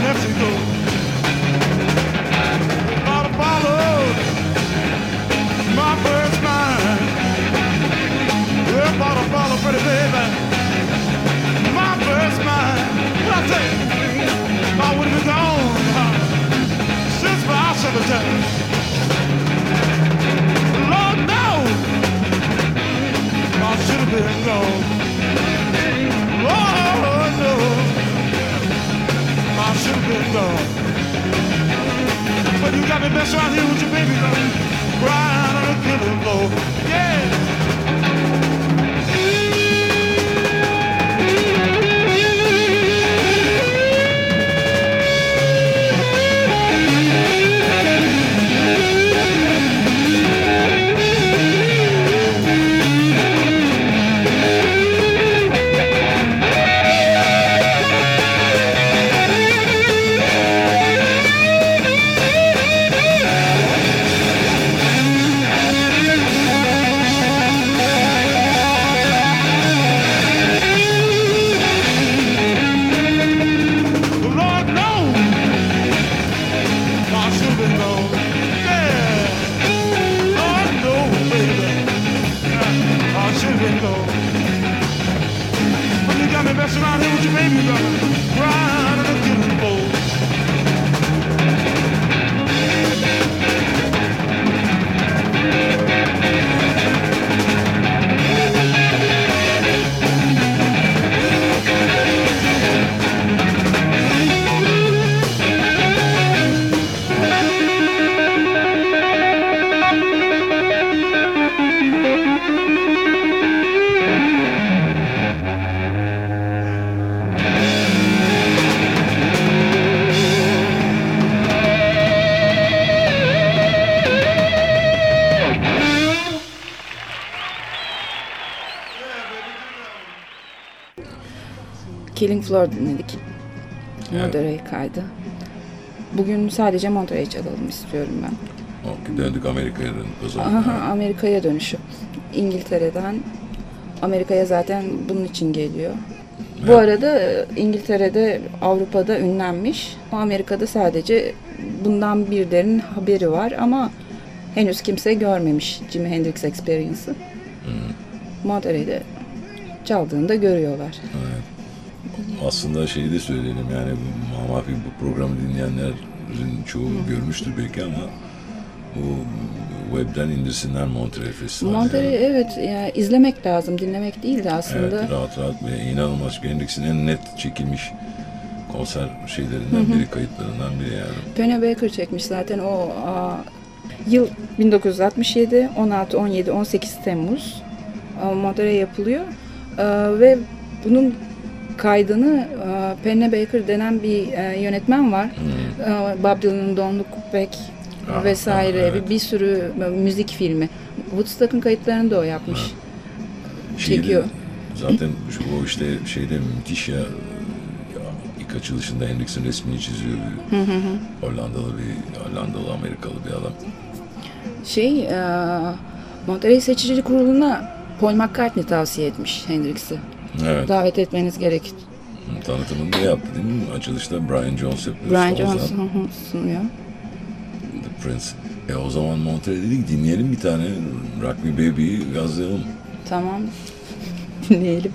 Mexico. Gone. But you got me messing around here with your baby girl, crying on the floor. Yeah. Killing Floor dinledik. Evet. Monterey kaydı. Bugün sadece Monterey çalalım istiyorum ben. Okey, döndük Amerika'ya döndük o zaman. Aha, Amerika'ya dönüşü. İngiltere'den Amerika'ya zaten bunun için geliyor. Bu Evet. arada e, İngiltere'de, Avrupa'da ünlenmiş. Amerika'da sadece bundan birilerinin haberi var ama henüz kimse görmemiş Jimi Hendrix Experience'ı. Monterey'de çaldığında görüyorlar. Evet. Aslında şeyi de söyleyelim yani Mamafi bu programı dinleyenlerin çoğu görmüştür belki ama bu webden indirsinler Monterey Festivali. Monterey evet yani izlemek lazım, dinlemek değil de aslında. Evet, rahat rahat ve inanılmaz. Hendrix'in en net çekilmiş konser şeylerinden biri, kayıtlarından biri yani. Penny Baker çekmiş zaten o aa, yıl 1967 16 17 18 Temmuz Monterey yapılıyor Aa, ve bunun kaydını aa, Penny Baker denen bir e, yönetmen var. Aa, Bob Dylan'ın Don't Look Back Ah, vesaire ah, evet. bir, sürü müzik filmi. Woodstock'ın kayıtlarını da o yapmış. Şeyde, Çekiyor. Zaten şu, o işte şeyde müthiş ya, ya ilk açılışında Hendrix'in resmini çiziyor. Bir Hollandalı bir Hollandalı Amerikalı bir adam. Şey, e, Monterey Seçicilik Kurulu'na Paul McCartney tavsiye etmiş Hendrix'i. Evet. Davet etmeniz gerek. Tanıtımını da yaptı değil mi? Açılışta Brian Jones yapıyor. Brian Johnson hı, sunuyor. The Prince. E o zaman Monterey dedik dinleyelim bir tane Rock Me Baby'yi gazlayalım. Tamam. Dinleyelim.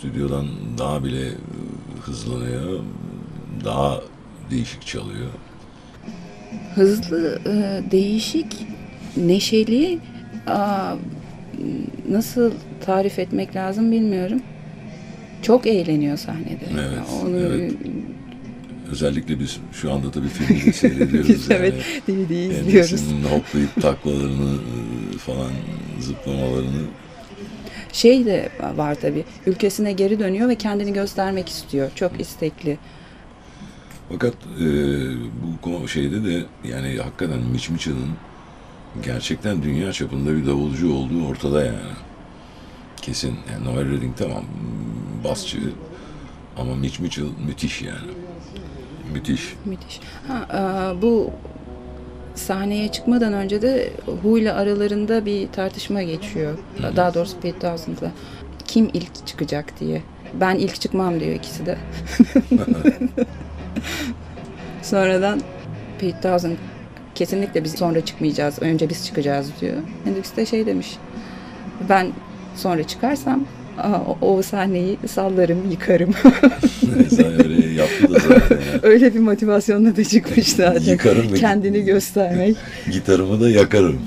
Stüdyodan daha bile e, hızlanıyor. Daha değişik çalıyor. Hızlı, e, değişik, neşeli, nasıl tarif etmek lazım bilmiyorum. Çok eğleniyor sahnede. Evet, Onu evet. Özellikle biz şu anda tabii filmi de seyrediyoruz. biz yani. evet DVD'yi izliyoruz. Hoplayıp taklalarını e, falan zıplamalarını Şey de var tabii. Ülkesine geri dönüyor ve kendini göstermek istiyor. Çok istekli. Fakat e, bu şeyde de yani hakikaten Mitch Mitchell'ın gerçekten dünya çapında bir davulcu olduğu ortada yani. Kesin. Yani Noel Redding tamam basçı ama Mitch Mitchell müthiş yani. Müthiş. Müthiş. Ha, aa, bu sahneye çıkmadan önce de Hu ile aralarında bir tartışma geçiyor. Daha doğrusu Pete Townsend'la. Kim ilk çıkacak diye. Ben ilk çıkmam diyor ikisi de. Sonradan Pete Townsend kesinlikle biz sonra çıkmayacağız. Önce biz çıkacağız diyor. Hendrix de şey demiş. Ben sonra çıkarsam o, o sahneyi sallarım, yıkarım. Öyle yaptı da zaten. yani. Öyle bir motivasyonla da çıkmış zaten. Yıkarım Kendini göstermek. Gitarımı da yakarım.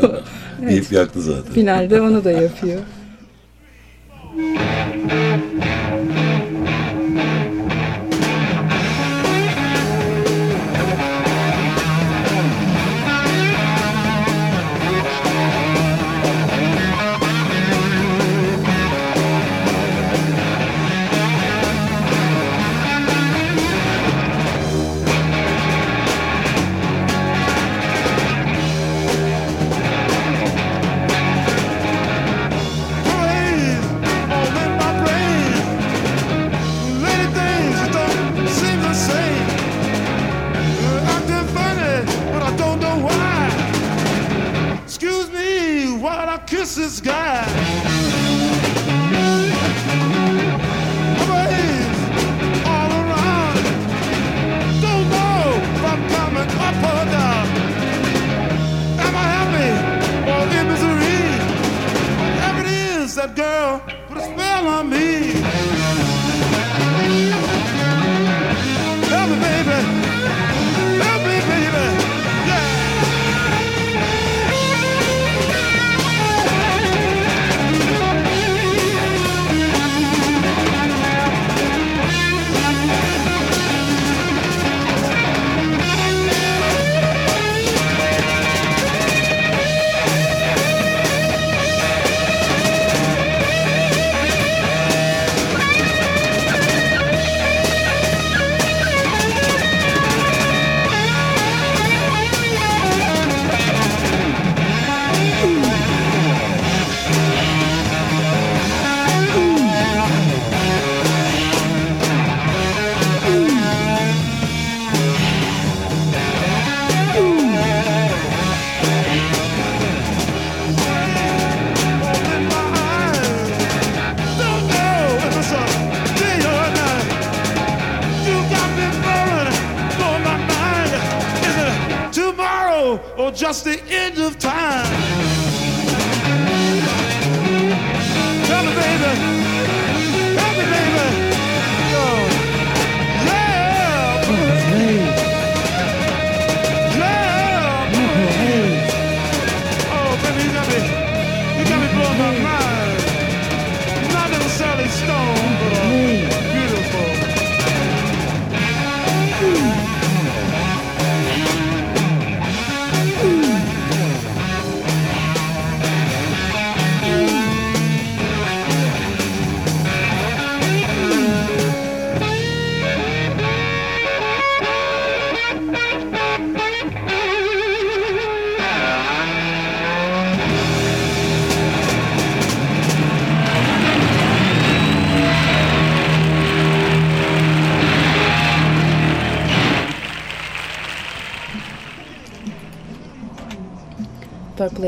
deyip yaktı zaten. Finalde onu da yapıyor.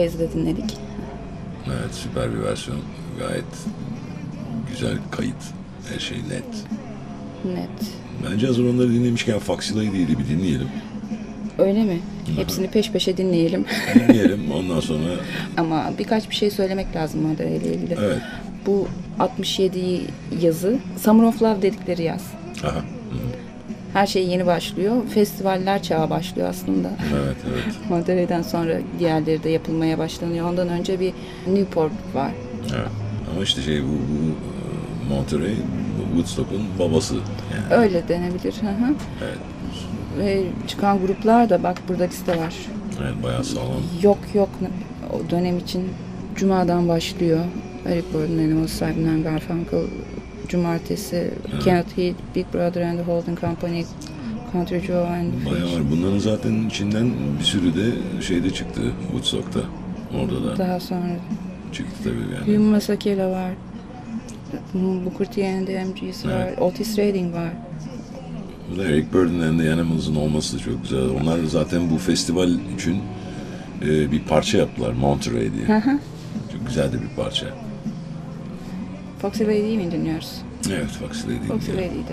Haze'de dinledik. Evet süper bir versiyon. Gayet güzel kayıt. Her şey net. Net. Bence hazır onları dinlemişken Faxila'yı değil bir dinleyelim. Öyle mi? Hepsini peş peşe dinleyelim. Dinleyelim ondan sonra Ama birkaç bir şey söylemek lazım Madara ile ilgili. evet bu 67 yazı Summer of Love dedikleri yaz. Aha. Her şey yeni başlıyor. Festivaller çağı başlıyor aslında. Evet evet. Monterey'den sonra diğerleri de yapılmaya başlanıyor. Ondan önce bir Newport var. evet. Ama işte şey bu, bu e, Monterey Woodstock'un babası. Yani. Öyle denebilir. Hı hı. Evet. Ve çıkan gruplar da bak burada liste var. Evet bayağı sağlam. Yok yok o dönem için Cuma'dan başlıyor. Eric Burdon, Animal Simon Garfunkel, Cumartesi, Kenneth Heat, Big Brother and the Holding Company, Country Joe and Bayağı var. Bunların zaten içinden bir sürü de şeyde çıktı Woodstock'ta. Orada da Daha sonra çıktı tabii yani. Hugh Masakela var. Booker T and the MG's var. Evet. Otis Redding var. Bu da Eric Burdon and the Animals'ın olması da çok güzel. Onlar zaten bu festival için e, bir parça yaptılar Monterey diye. Hı hı. Çok güzel de bir parça. Foxy Lady'yi mi dinliyoruz? Evet Fox Lady. Foxy diye. Lady'yi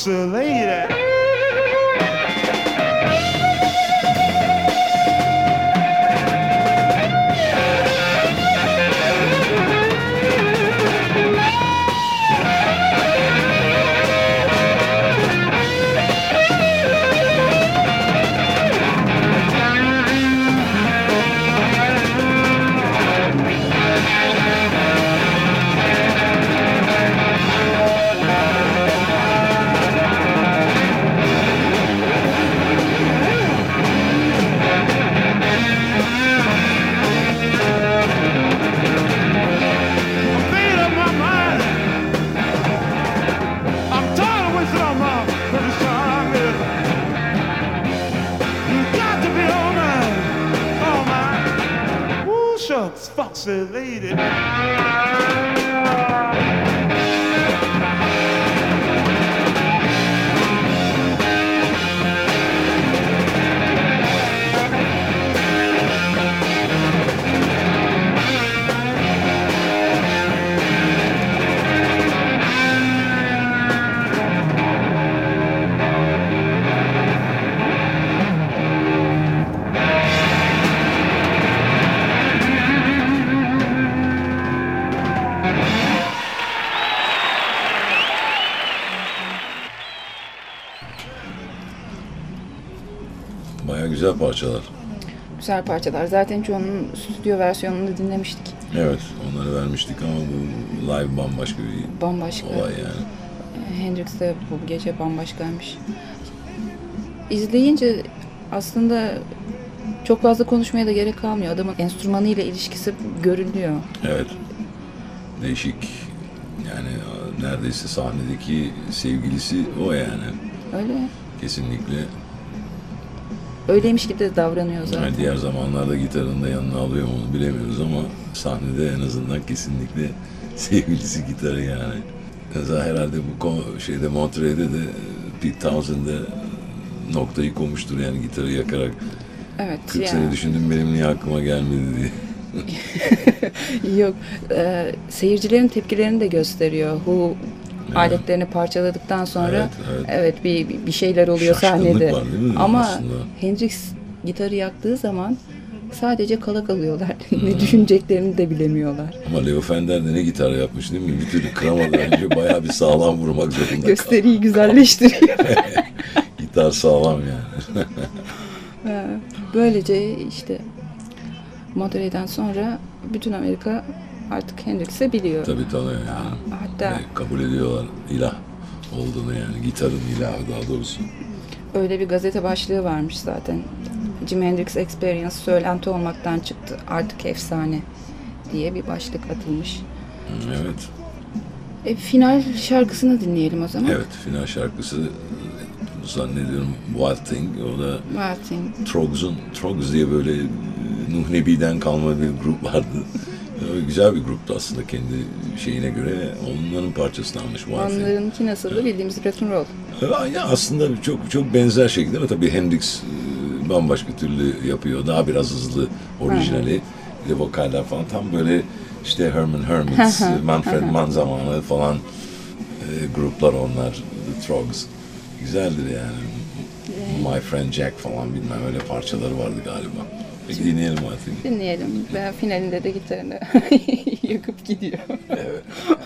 What's a lady that? pixelated. Bayağı güzel parçalar. Güzel parçalar. Zaten çoğunun stüdyo versiyonunu dinlemiştik. Evet onları vermiştik ama bu live bambaşka bir Bambaşka. olay yani. Hendrix de bu gece bambaşkaymış. İzleyince aslında çok fazla konuşmaya da gerek kalmıyor. Adamın enstrümanıyla ilişkisi görünüyor. Evet. Değişik. Yani neredeyse sahnedeki sevgilisi o yani. Öyle. Kesinlikle. Öyleymiş gibi de davranıyor zaten. Yani diğer zamanlarda gitarını da yanına alıyor mu onu bilemiyoruz ama sahnede en azından kesinlikle sevgilisi gitarı yani. Mesela herhalde bu şeyde Montreux'de de Pete Townsend'e noktayı koymuştur yani gitarı yakarak. Evet. 40 yani. sene düşündüm benim niye aklıma gelmedi diye. Yok. e, seyircilerin tepkilerini de gösteriyor. Who aletlerini parçaladıktan sonra Evet, evet. evet, bir bir şeyler oluyor Şaşkınlık sahnede. var değil mi Ama aslında? Hendrix gitarı yaktığı zaman sadece kala kalıyorlar. Ne düşüneceklerini de bilemiyorlar. Ama Leo Fender de ne gitar yapmış değil mi? Bir türlü kıramadan önce bayağı bir sağlam vurmak zorunda. Gösteriyi güzelleştiriyor. Gitar sağlam yani. Ha, Böylece işte Monterey'den sonra bütün Amerika artık Hendrix'i biliyor. Tabii tanıyor yani. Hatta Ve kabul ediyorlar ilah olduğunu yani. Gitarın ilahı daha doğrusu. öyle bir gazete başlığı varmış zaten. Jimi Hendrix Experience söylenti olmaktan çıktı. Artık efsane diye bir başlık atılmış. Evet. E, final şarkısını dinleyelim o zaman. Evet. Final şarkısı e, zannediyorum Wild Thing. O da Martin. Trogs'un, Trogs diye böyle e, Nuh Nebi'den kalma bir grup vardı. E, Güzel bir gruptu aslında kendi şeyine göre. Onların Wild Thing. Onlarınki nasıldı bildiğimiz rock and roll. E, Ya aslında çok çok benzer şekilde ama tabii Hendrix e, bambaşka türlü yapıyor. Daha biraz hızlı orijinali. Bir de vokaller falan tam böyle işte Herman Hermits, Manfred Mann zamanı falan e, gruplar onlar. The Trogs. Güzeldir yani. My Friend Jack falan bilmem öyle parçaları vardı galiba. Peki dinleyelim artık. Dinleyelim. Ve finalinde de gitarını yakıp gidiyor. One